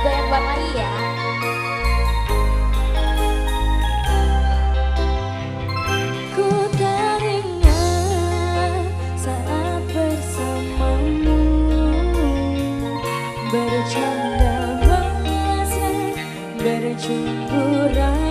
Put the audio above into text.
digoyang ya. Saat bersamamu Bercanda bahasa bercumbu rasa